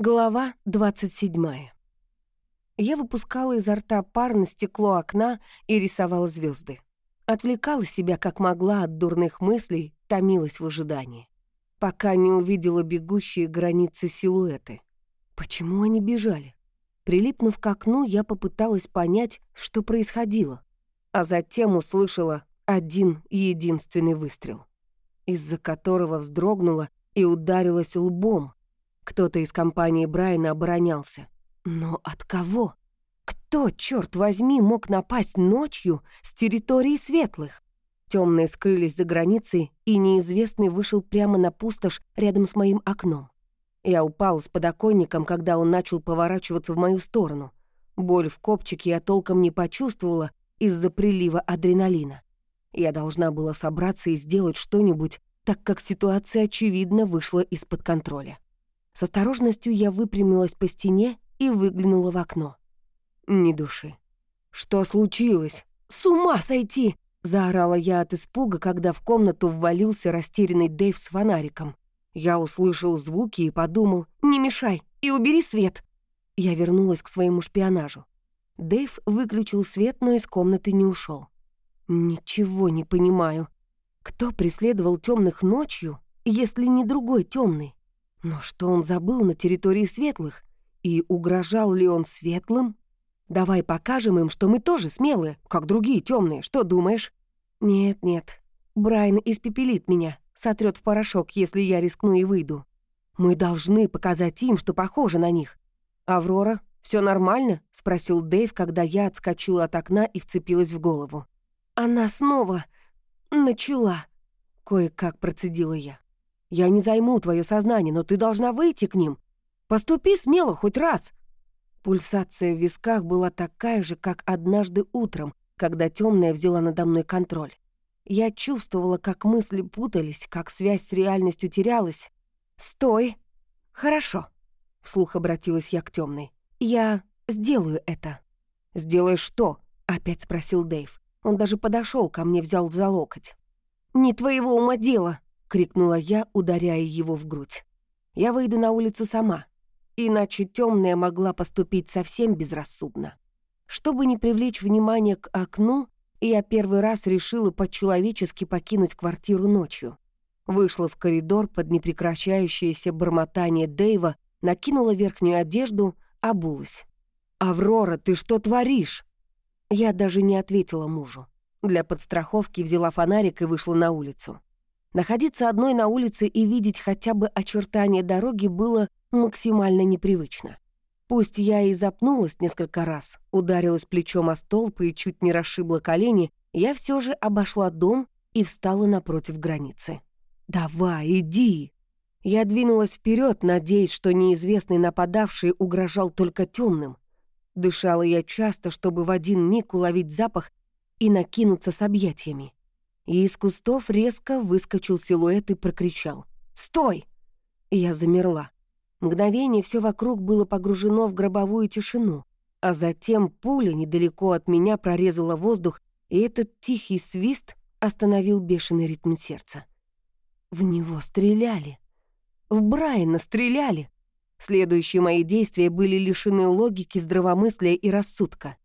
Глава 27. Я выпускала изо рта пар на стекло окна и рисовала звезды. Отвлекала себя как могла от дурных мыслей, томилась в ожидании. Пока не увидела бегущие границы силуэты. Почему они бежали? Прилипнув к окну, я попыталась понять, что происходило. А затем услышала один единственный выстрел, из-за которого вздрогнула и ударилась лбом, кто-то из компании Брайана оборонялся. Но от кого? Кто, черт возьми, мог напасть ночью с территории светлых? Темные скрылись за границей, и неизвестный вышел прямо на пустошь рядом с моим окном. Я упал с подоконником, когда он начал поворачиваться в мою сторону. Боль в копчике я толком не почувствовала из-за прилива адреналина. Я должна была собраться и сделать что-нибудь, так как ситуация, очевидно, вышла из-под контроля. С осторожностью я выпрямилась по стене и выглянула в окно. Ни души. «Что случилось? С ума сойти!» Заорала я от испуга, когда в комнату ввалился растерянный Дэйв с фонариком. Я услышал звуки и подумал «Не мешай и убери свет!» Я вернулась к своему шпионажу. Дэйв выключил свет, но из комнаты не ушел. Ничего не понимаю. Кто преследовал темных ночью, если не другой темный? Но что он забыл на территории светлых? И угрожал ли он светлым? Давай покажем им, что мы тоже смелые, как другие темные. Что думаешь? Нет, нет. Брайан испепелит меня, сотрет в порошок, если я рискну и выйду. Мы должны показать им, что похожи на них. Аврора, все нормально? спросил Дэйв, когда я отскочила от окна и вцепилась в голову. Она снова начала. Кое-как процедила я. Я не займу твое сознание, но ты должна выйти к ним. Поступи смело хоть раз». Пульсация в висках была такая же, как однажды утром, когда темная взяла надо мной контроль. Я чувствовала, как мысли путались, как связь с реальностью терялась. «Стой!» «Хорошо», — вслух обратилась я к темной. «Я сделаю это». «Сделаешь что?» — опять спросил Дэйв. Он даже подошел ко мне, взял за локоть. «Не твоего ума дело», — крикнула я, ударяя его в грудь. «Я выйду на улицу сама, иначе темная могла поступить совсем безрассудно. Чтобы не привлечь внимание к окну, я первый раз решила по-человечески покинуть квартиру ночью. Вышла в коридор под непрекращающееся бормотание Дэйва, накинула верхнюю одежду, обулась. «Аврора, ты что творишь?» Я даже не ответила мужу. Для подстраховки взяла фонарик и вышла на улицу. Находиться одной на улице и видеть хотя бы очертания дороги было максимально непривычно. Пусть я и запнулась несколько раз, ударилась плечом о столб и чуть не расшибла колени, я все же обошла дом и встала напротив границы. «Давай, иди!» Я двинулась вперед, надеясь, что неизвестный нападавший угрожал только темным. Дышала я часто, чтобы в один миг уловить запах и накинуться с объятиями и из кустов резко выскочил силуэт и прокричал «Стой!». Я замерла. Мгновение все вокруг было погружено в гробовую тишину, а затем пуля недалеко от меня прорезала воздух, и этот тихий свист остановил бешеный ритм сердца. В него стреляли. В Брайана стреляли. Следующие мои действия были лишены логики, здравомыслия и рассудка.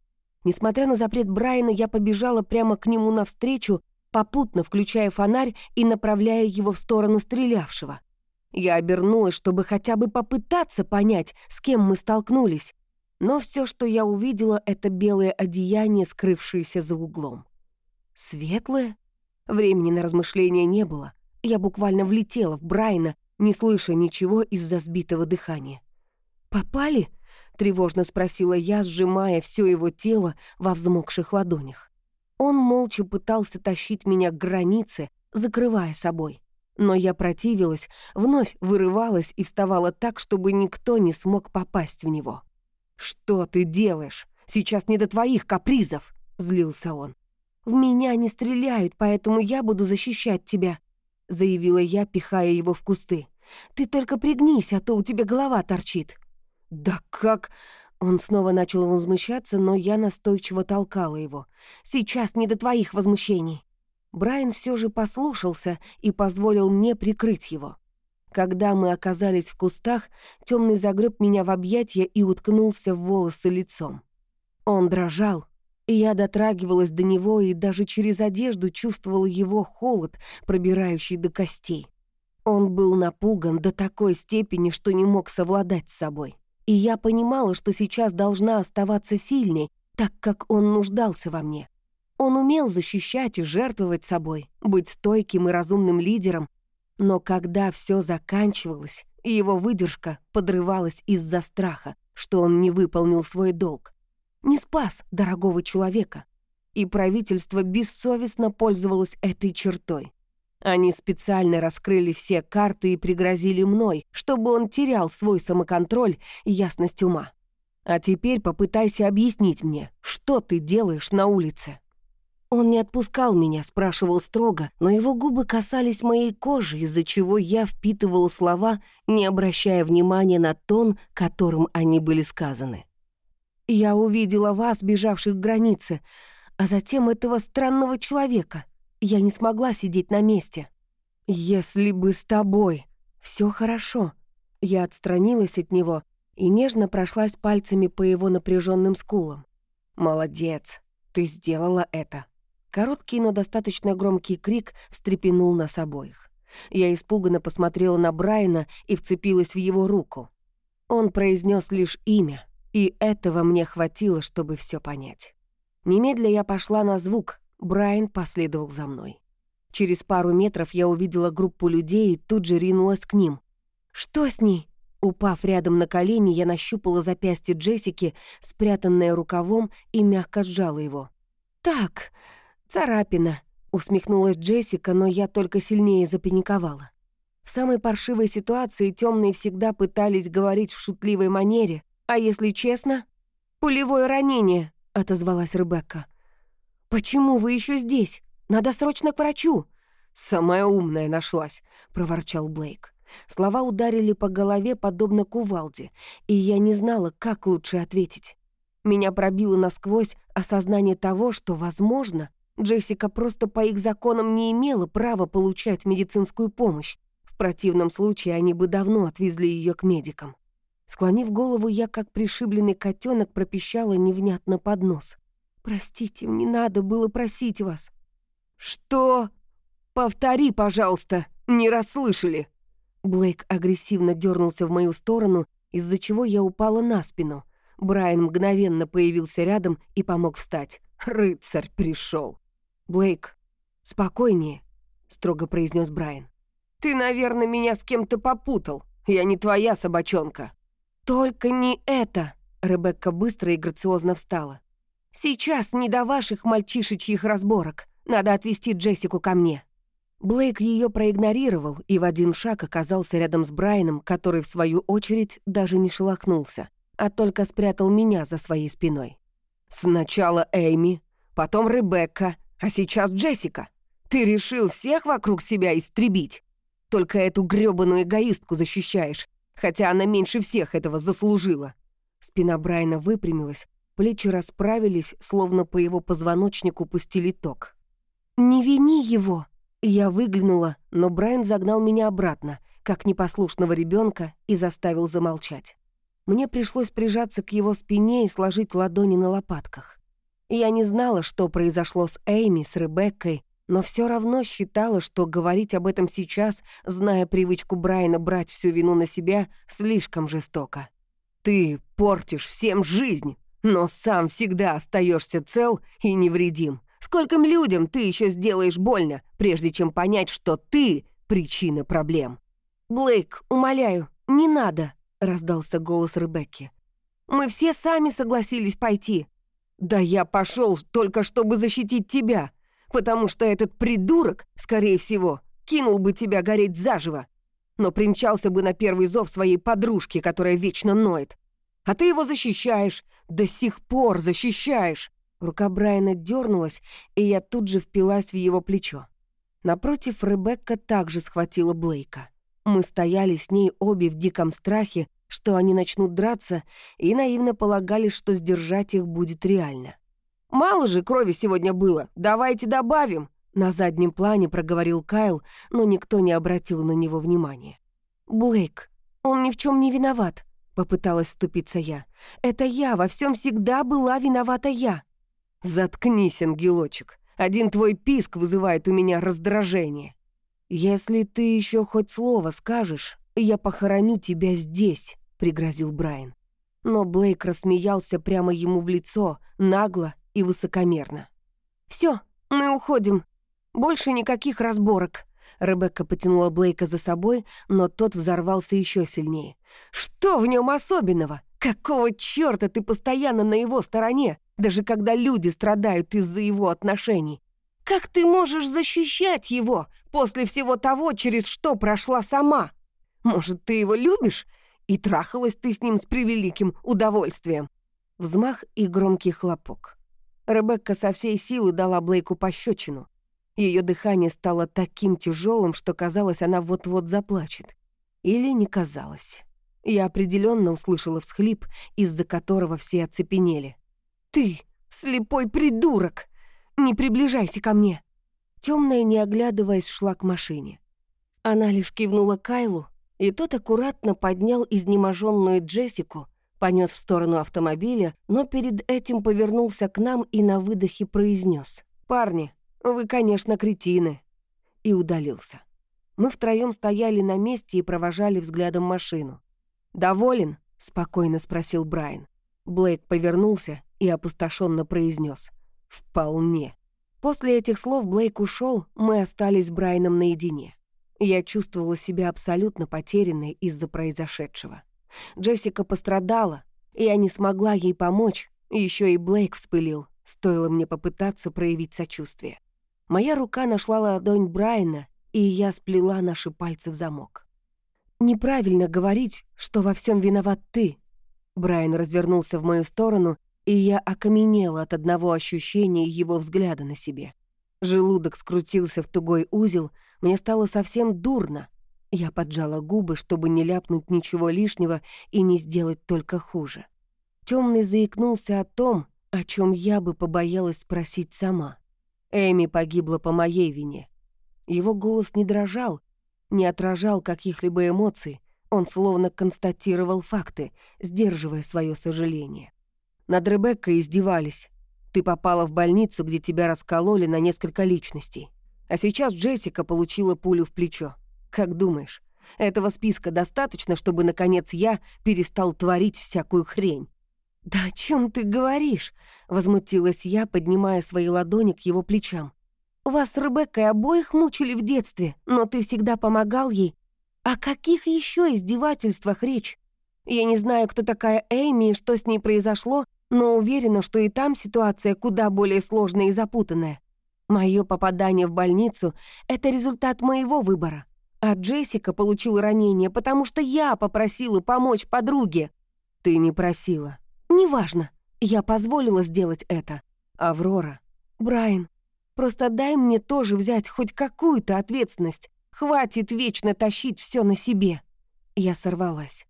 Несмотря на запрет Брайана, я побежала прямо к нему навстречу, попутно включая фонарь и направляя его в сторону стрелявшего. Я обернулась, чтобы хотя бы попытаться понять, с кем мы столкнулись, но все, что я увидела, это белое одеяние, скрывшееся за углом. Светлое? Времени на размышления не было. Я буквально влетела в Брайна, не слыша ничего из-за сбитого дыхания. «Попали?» — тревожно спросила я, сжимая все его тело во взмокших ладонях. Он молча пытался тащить меня к границе, закрывая собой. Но я противилась, вновь вырывалась и вставала так, чтобы никто не смог попасть в него. «Что ты делаешь? Сейчас не до твоих капризов!» — злился он. «В меня не стреляют, поэтому я буду защищать тебя», — заявила я, пихая его в кусты. «Ты только пригнись, а то у тебя голова торчит». «Да как...» Он снова начал возмущаться, но я настойчиво толкала его. «Сейчас не до твоих возмущений». Брайан все же послушался и позволил мне прикрыть его. Когда мы оказались в кустах, темный загреб меня в объятья и уткнулся в волосы лицом. Он дрожал, и я дотрагивалась до него и даже через одежду чувствовала его холод, пробирающий до костей. Он был напуган до такой степени, что не мог совладать с собой. И я понимала, что сейчас должна оставаться сильной, так как он нуждался во мне. Он умел защищать и жертвовать собой, быть стойким и разумным лидером, но когда все заканчивалось, его выдержка подрывалась из-за страха, что он не выполнил свой долг. Не спас дорогого человека. И правительство бессовестно пользовалось этой чертой. Они специально раскрыли все карты и пригрозили мной, чтобы он терял свой самоконтроль и ясность ума. А теперь попытайся объяснить мне, что ты делаешь на улице. Он не отпускал меня, спрашивал строго, но его губы касались моей кожи, из-за чего я впитывал слова, не обращая внимания на тон, которым они были сказаны. «Я увидела вас, бежавших к границе, а затем этого странного человека. Я не смогла сидеть на месте. Если бы с тобой все хорошо». Я отстранилась от него и нежно прошлась пальцами по его напряженным скулам. «Молодец, ты сделала это». Короткий, но достаточно громкий крик встрепенул нас обоих. Я испуганно посмотрела на Брайана и вцепилась в его руку. Он произнес лишь имя, и этого мне хватило, чтобы все понять. Немедля я пошла на звук, Брайан последовал за мной. Через пару метров я увидела группу людей и тут же ринулась к ним. «Что с ней?» Упав рядом на колени, я нащупала запястье Джессики, спрятанное рукавом, и мягко сжала его. «Так, «Царапина», — усмехнулась Джессика, но я только сильнее запаниковала. В самой паршивой ситуации темные всегда пытались говорить в шутливой манере, а если честно... «Пулевое ранение», — отозвалась Ребекка. «Почему вы еще здесь? Надо срочно к врачу». «Самая умная нашлась», — проворчал Блейк. Слова ударили по голове, подобно кувалде, и я не знала, как лучше ответить. Меня пробило насквозь осознание того, что, возможно, Джессика просто по их законам не имела права получать медицинскую помощь. В противном случае они бы давно отвезли ее к медикам. Склонив голову, я, как пришибленный котенок, пропищала невнятно под нос. «Простите, не надо было просить вас». «Что? Повтори, пожалуйста, не расслышали». Блейк агрессивно дернулся в мою сторону, из-за чего я упала на спину. Брайан мгновенно появился рядом и помог встать. «Рыцарь пришел. «Блейк, спокойнее», — строго произнес Брайан. «Ты, наверное, меня с кем-то попутал. Я не твоя собачонка». «Только не это!» — Ребекка быстро и грациозно встала. «Сейчас не до ваших мальчишечьих разборок. Надо отвезти Джессику ко мне». Блейк ее проигнорировал и в один шаг оказался рядом с Брайаном, который, в свою очередь, даже не шелохнулся, а только спрятал меня за своей спиной. «Сначала Эйми, потом Ребекка, а сейчас Джессика. Ты решил всех вокруг себя истребить. Только эту грёбаную эгоистку защищаешь, хотя она меньше всех этого заслужила». Спина Брайана выпрямилась, плечи расправились, словно по его позвоночнику пустили ток. «Не вини его!» Я выглянула, но Брайан загнал меня обратно, как непослушного ребенка, и заставил замолчать. Мне пришлось прижаться к его спине и сложить ладони на лопатках. Я не знала, что произошло с Эйми, с Ребеккой, но все равно считала, что говорить об этом сейчас, зная привычку Брайана брать всю вину на себя, слишком жестоко. «Ты портишь всем жизнь, но сам всегда остаешься цел и невредим. Скольким людям ты еще сделаешь больно, прежде чем понять, что ты — причина проблем?» «Блейк, умоляю, не надо», — раздался голос Ребекки. «Мы все сами согласились пойти. «Да я пошел только чтобы защитить тебя, потому что этот придурок, скорее всего, кинул бы тебя гореть заживо, но примчался бы на первый зов своей подружки, которая вечно ноет. А ты его защищаешь, до сих пор защищаешь!» Рука Брайана дернулась, и я тут же впилась в его плечо. Напротив, Ребекка также схватила Блейка. Мы стояли с ней обе в диком страхе, что они начнут драться, и наивно полагали, что сдержать их будет реально. «Мало же крови сегодня было, давайте добавим!» На заднем плане проговорил Кайл, но никто не обратил на него внимания. «Блейк, он ни в чем не виноват», — попыталась вступиться я. «Это я, во всем всегда была виновата я». «Заткнись, ангелочек. Один твой писк вызывает у меня раздражение. Если ты еще хоть слово скажешь, я похороню тебя здесь», — пригрозил Брайан. Но Блейк рассмеялся прямо ему в лицо, нагло и высокомерно. Все, мы уходим. Больше никаких разборок». Ребекка потянула Блейка за собой, но тот взорвался еще сильнее. «Что в нем особенного? Какого черта ты постоянно на его стороне, даже когда люди страдают из-за его отношений? Как ты можешь защищать его после всего того, через что прошла сама? Может, ты его любишь? И трахалась ты с ним с превеликим удовольствием?» Взмах и громкий хлопок. Ребекка со всей силы дала Блейку пощечину. Ее дыхание стало таким тяжелым, что казалось, она вот-вот заплачет. Или не казалось. Я определенно услышала всхлип, из-за которого все оцепенели. «Ты, слепой придурок! Не приближайся ко мне!» Темная, не оглядываясь, шла к машине. Она лишь кивнула Кайлу, и тот аккуратно поднял изнеможенную Джессику, понес в сторону автомобиля, но перед этим повернулся к нам и на выдохе произнес: «Парни, вы, конечно, кретины!» и удалился. Мы втроем стояли на месте и провожали взглядом машину. «Доволен?» — спокойно спросил Брайан. Блейк повернулся и опустошенно произнес: «Вполне». После этих слов Блейк ушел, мы остались с Брайаном наедине. Я чувствовала себя абсолютно потерянной из-за произошедшего. Джессика пострадала, и я не смогла ей помочь, еще и Блейк вспылил, стоило мне попытаться проявить сочувствие. Моя рука нашла ладонь Брайана, и я сплела наши пальцы в замок. «Неправильно говорить, что во всем виноват ты». Брайан развернулся в мою сторону, и я окаменела от одного ощущения его взгляда на себе. Желудок скрутился в тугой узел, мне стало совсем дурно, я поджала губы, чтобы не ляпнуть ничего лишнего и не сделать только хуже. Темный заикнулся о том, о чем я бы побоялась спросить сама. Эми погибла по моей вине. Его голос не дрожал, не отражал каких-либо эмоций, он словно констатировал факты, сдерживая свое сожаление. Над Ребеккой издевались. Ты попала в больницу, где тебя раскололи на несколько личностей. А сейчас Джессика получила пулю в плечо. Как думаешь, этого списка достаточно, чтобы, наконец, я перестал творить всякую хрень?» «Да о чем ты говоришь?» — возмутилась я, поднимая свои ладони к его плечам. «Вас с Ребеккой обоих мучили в детстве, но ты всегда помогал ей. О каких еще издевательствах речь? Я не знаю, кто такая Эйми и что с ней произошло, но уверена, что и там ситуация куда более сложная и запутанная. Мое попадание в больницу — это результат моего выбора. А Джессика получила ранение, потому что я попросила помочь подруге. Ты не просила. Неважно. Я позволила сделать это. Аврора. Брайан. Просто дай мне тоже взять хоть какую-то ответственность. Хватит вечно тащить все на себе. Я сорвалась.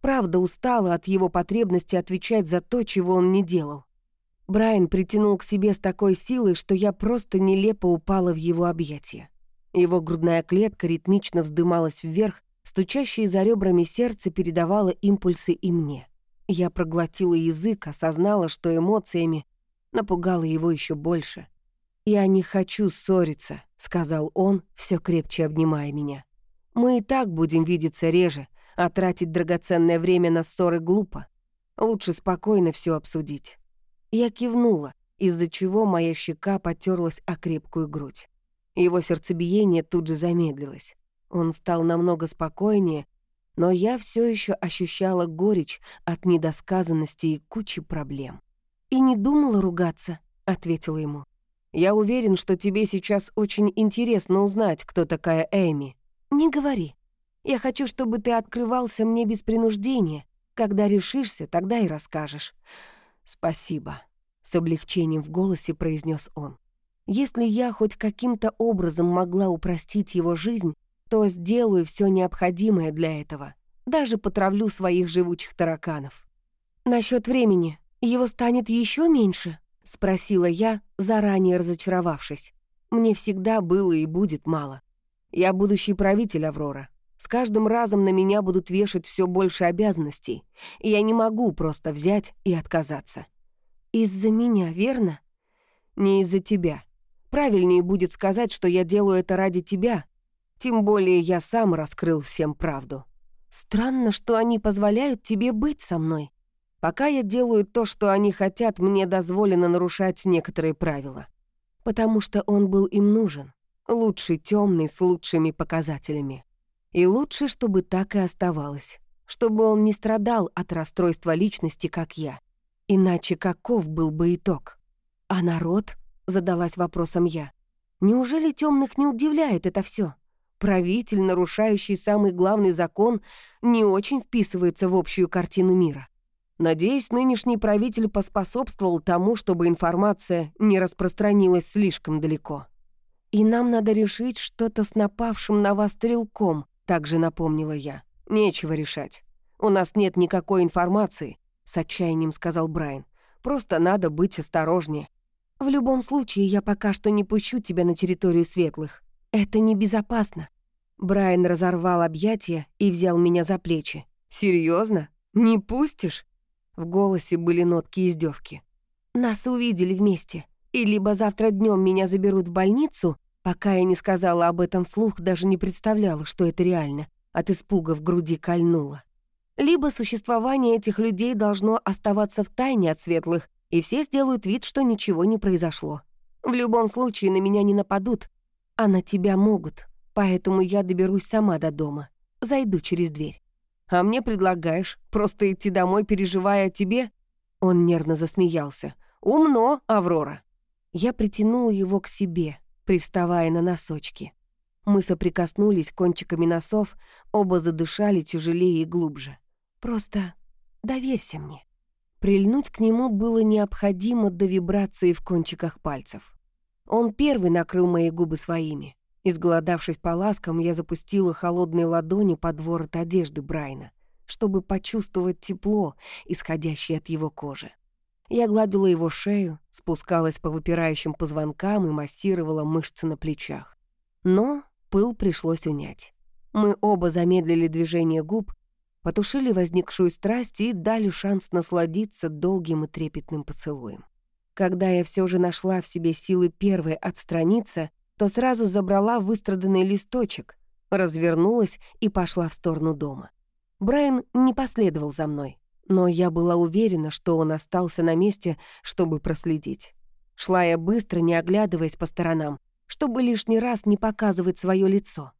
Правда устала от его потребности отвечать за то, чего он не делал. Брайан притянул к себе с такой силой, что я просто нелепо упала в его объятия. Его грудная клетка ритмично вздымалась вверх, стучащее за ребрами сердце передавало импульсы и мне. Я проглотила язык, осознала, что эмоциями напугала его еще больше. «Я не хочу ссориться», — сказал он, все крепче обнимая меня. «Мы и так будем видеться реже, а тратить драгоценное время на ссоры глупо. Лучше спокойно все обсудить». Я кивнула, из-за чего моя щека потерлась о крепкую грудь. Его сердцебиение тут же замедлилось. Он стал намного спокойнее, но я все еще ощущала горечь от недосказанности и кучи проблем. «И не думала ругаться», — ответила ему. «Я уверен, что тебе сейчас очень интересно узнать, кто такая Эми». «Не говори. Я хочу, чтобы ты открывался мне без принуждения. Когда решишься, тогда и расскажешь». «Спасибо», — с облегчением в голосе произнес он. Если я хоть каким-то образом могла упростить его жизнь, то сделаю все необходимое для этого. Даже потравлю своих живучих тараканов. Насчет времени. Его станет еще меньше? Спросила я, заранее разочаровавшись. Мне всегда было и будет мало. Я будущий правитель Аврора. С каждым разом на меня будут вешать все больше обязанностей, и я не могу просто взять и отказаться. Из-за меня, верно? Не из-за тебя. Правильнее будет сказать, что я делаю это ради тебя. Тем более я сам раскрыл всем правду. Странно, что они позволяют тебе быть со мной. Пока я делаю то, что они хотят, мне дозволено нарушать некоторые правила. Потому что он был им нужен. Лучший темный с лучшими показателями. И лучше, чтобы так и оставалось. Чтобы он не страдал от расстройства личности, как я. Иначе каков был бы итог? А народ? Задалась вопросом я. Неужели темных не удивляет это все? Правитель, нарушающий самый главный закон, не очень вписывается в общую картину мира. Надеюсь, нынешний правитель поспособствовал тому, чтобы информация не распространилась слишком далеко. «И нам надо решить что-то с напавшим на вас стрелком», — также напомнила я. «Нечего решать. У нас нет никакой информации», — с отчаянием сказал Брайан. «Просто надо быть осторожнее. В любом случае, я пока что не пущу тебя на территорию светлых. Это небезопасно». Брайан разорвал объятия и взял меня за плечи. Серьезно? Не пустишь?» В голосе были нотки издевки. «Нас увидели вместе. И либо завтра днем меня заберут в больницу, пока я не сказала об этом вслух, даже не представляла, что это реально. От испуга в груди кольнуло. Либо существование этих людей должно оставаться в тайне от светлых, и все сделают вид, что ничего не произошло. В любом случае на меня не нападут, а на тебя могут, поэтому я доберусь сама до дома. Зайду через дверь. А мне предлагаешь просто идти домой, переживая о тебе?» Он нервно засмеялся. «Умно, Аврора». Я притянула его к себе, приставая на носочки. Мы соприкоснулись кончиками носов, оба задышали тяжелее и глубже. «Просто доверься мне». Прильнуть к нему было необходимо до вибрации в кончиках пальцев. Он первый накрыл мои губы своими. Изголодавшись по ласкам, я запустила холодные ладони под ворот одежды Брайна, чтобы почувствовать тепло, исходящее от его кожи. Я гладила его шею, спускалась по выпирающим позвонкам и массировала мышцы на плечах. Но пыл пришлось унять. Мы оба замедлили движение губ, потушили возникшую страсть и дали шанс насладиться долгим и трепетным поцелуем. Когда я все же нашла в себе силы первой отстраниться, то сразу забрала выстраданный листочек, развернулась и пошла в сторону дома. Брайан не последовал за мной, но я была уверена, что он остался на месте, чтобы проследить. Шла я быстро, не оглядываясь по сторонам, чтобы лишний раз не показывать свое лицо.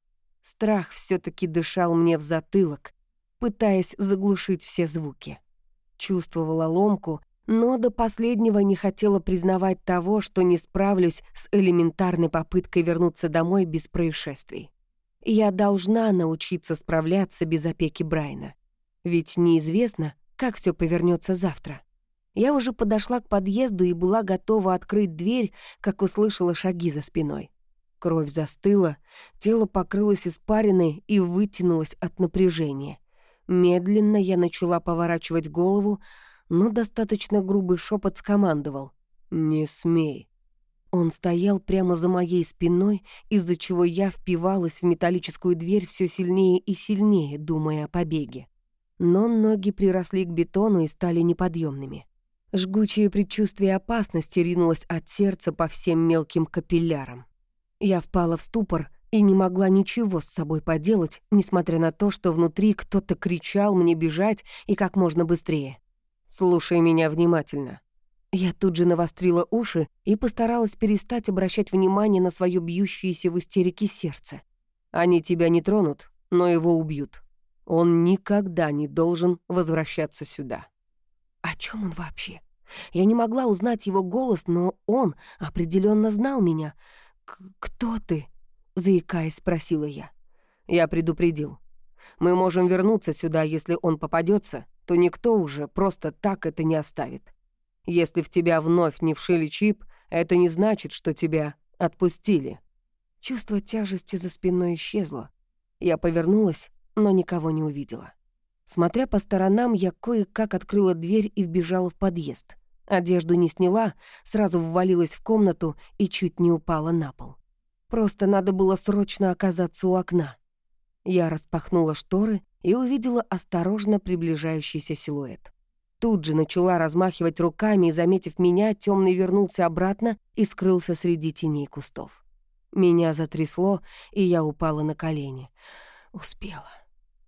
Страх все таки дышал мне в затылок, пытаясь заглушить все звуки. Чувствовала ломку, но до последнего не хотела признавать того, что не справлюсь с элементарной попыткой вернуться домой без происшествий. Я должна научиться справляться без опеки Брайна. Ведь неизвестно, как все повернется завтра. Я уже подошла к подъезду и была готова открыть дверь, как услышала шаги за спиной. Кровь застыла, тело покрылось испариной и вытянулось от напряжения. Медленно я начала поворачивать голову, но достаточно грубый шепот скомандовал «Не смей». Он стоял прямо за моей спиной, из-за чего я впивалась в металлическую дверь все сильнее и сильнее, думая о побеге. Но ноги приросли к бетону и стали неподъемными. Жгучее предчувствие опасности ринулось от сердца по всем мелким капиллярам. Я впала в ступор и не могла ничего с собой поделать, несмотря на то, что внутри кто-то кричал мне бежать и как можно быстрее. Слушай меня внимательно». Я тут же навострила уши и постаралась перестать обращать внимание на свое бьющееся в истерике сердце. Они тебя не тронут, но его убьют. Он никогда не должен возвращаться сюда. О чем он вообще? Я не могла узнать его голос, но он определенно знал меня. «Кто ты?» — заикаясь, спросила я. Я предупредил. Мы можем вернуться сюда, если он попадется, то никто уже просто так это не оставит. Если в тебя вновь не вшили чип, это не значит, что тебя отпустили». Чувство тяжести за спиной исчезло. Я повернулась, но никого не увидела. Смотря по сторонам, я кое-как открыла дверь и вбежала в подъезд. Одежду не сняла, сразу ввалилась в комнату и чуть не упала на пол. Просто надо было срочно оказаться у окна. Я распахнула шторы и увидела осторожно приближающийся силуэт. Тут же начала размахивать руками и, заметив меня, темный вернулся обратно и скрылся среди теней кустов. Меня затрясло, и я упала на колени. Успела.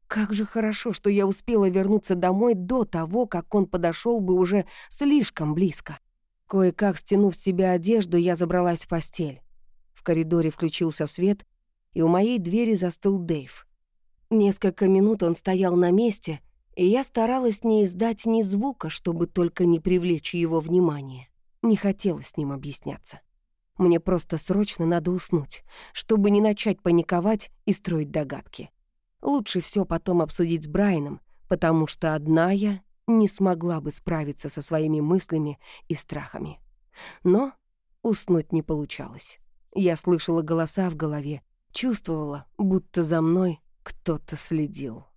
Как же хорошо, что я успела вернуться домой до того, как он подошел бы уже слишком близко. Кое-как стянув с себя одежду, я забралась в постель. В коридоре включился свет, и у моей двери застыл Дэйв. Несколько минут он стоял на месте, и я старалась не издать ни звука, чтобы только не привлечь его внимание. Не хотела с ним объясняться. Мне просто срочно надо уснуть, чтобы не начать паниковать и строить догадки. Лучше все потом обсудить с Брайаном, потому что одна я не смогла бы справиться со своими мыслями и страхами. Но уснуть не получалось. Я слышала голоса в голове, чувствовала, будто за мной кто-то следил.